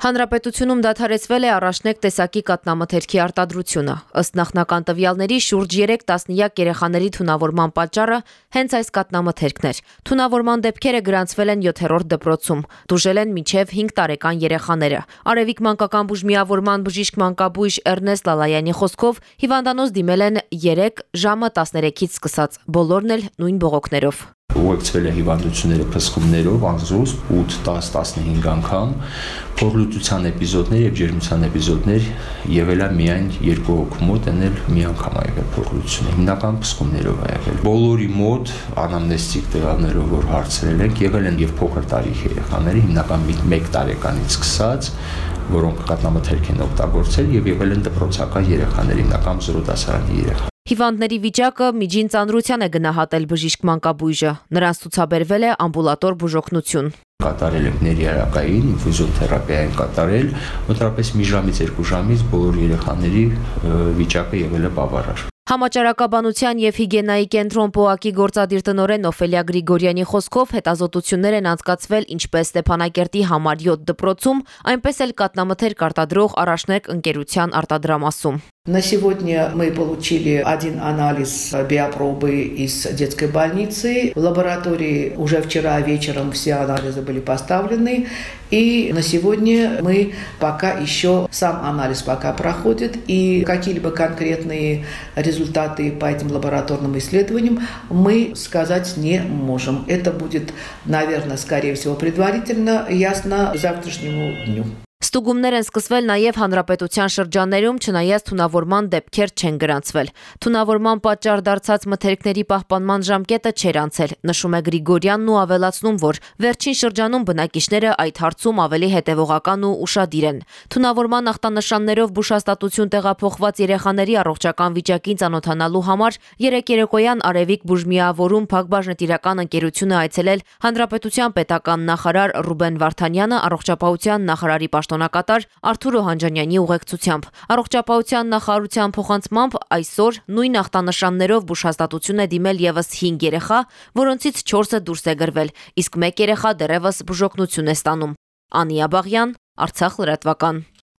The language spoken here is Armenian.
Հանրապետությունում դադարեցվել է առաջնեկ տեսակի կատնամթերքի արտադրությունը։ Ըստ նախնական տվյալների շուրջ 3 տասնյակ երեխաների թունավորման պատճառը հենց այս կատնամթերքն էր։ Թունավորման դեպքերը գրանցվել են 7-րդ դպրոցում։ Դուժել են մինչև 5 տարեկան երեխաները։ Արևիկ մանկական բուժ միավորման բժիշկ մանկաբույժ Էրնեստ Լալայանի խոսքով հիվանդանոց դիմել են 3 ժամը 13-ից սկսած, բոլորն էլ նույն բողոքներով ուղեկցվել է հիվանդությունները փսխումներով անզուսպ 8, 10, 15 անգամ փորլուծության էպիզոդներ եւ ջերմության էպիզոդներ եղել է միայն երկու հոգու մոտ, ընել մի անգամ ա եղել փորլուծությունը, հիմնական փսխումներով ա եղել։ Բոլորի մոտ անամնեստիկ տվյալներով որ հարցրել ենք, եղել են եւ փոքր տարիքի երեխաները, հիմնական 1 տարեկանից սկսած որոնք կատնամթերք են օգտագործել եւ եղել են դպրոցական երեխաներ, հիմնական 0 դասարանի երեխա Հիվանդների վիճակը միջին ծանրության է գնահատել բժիշկ մանկաբույժը։ Նրանց ցուցաբերվել է ամբուլատոր բուժօգնություն կատարել ենք ներյարակային ինֆուզիոն թերապիա են կատարել, մոտավորապես մի ժամից 2 ժամից բոլոր երեխաների վիճակը եղել է բավարար։ Համաճարակաբանության եւ հիգիենայի կենտրոն ՊՕԱԿ-ի գործադիր տնօրեն Օֆելիա Գրիգորյանի խոսքով հետազոտություններ են անցկացվել ինչպես Ստեփանակերտի համար 7 դպրոցում, այնպես էլ կատնամթերք արտադրող առաջնեկ ընկերության արտադրամասում։ На сегодня мы получили один анализ биопробы из детской больницы. В лаборатории уже вчера вечером все анализы были поставлены. И на сегодня мы пока еще сам анализ пока проходит. И какие-либо конкретные результаты по этим лабораторным исследованиям мы сказать не можем. Это будет, наверное, скорее всего, предварительно ясно завтрашнему дню. Ստուգումներ են սկսվել նաև հանրապետության շրջաններում, չնայած թունավորման դեպքեր չեն գրանցվել։ Թունավորման պատճառ դարձած մթերքների պահպանման ժամկետը չեր անցել, նշում է Գրիգորյանն ու ավելացնում, որ վերջին շրջանում բնակիչները այդ հարցում ավելի հետևողական ու ուշադիր են։ Թունավորման ախտանշաններով բուժհաստատություն տեղափոխված երեխաների առողջական վիճակին ծանոթանալու համար երեք երեկոյան Արևիկ բուժմիավորում Փակbaşնտիրական ընկերությունը այցելել Հանրապետության պետական նախարար Ռուբեն Վարդանյանը, առողջապահության նախարարի պաշտոնակատար Արթուր Օհանջանյանի ուղեկցությամբ։ Առողջապահության նախարարության փոխանցմամբ այսօր նույն ախտանշաններով բուժհաստատություն է դիմել եւս 5 երեխա, որոնցից 4-ը դուրս է գրվել, իսկ 1 երեխա դեռևս բուժօգնություն է ստանում։ Անի Աբաղյան, Արցախ լրատվական։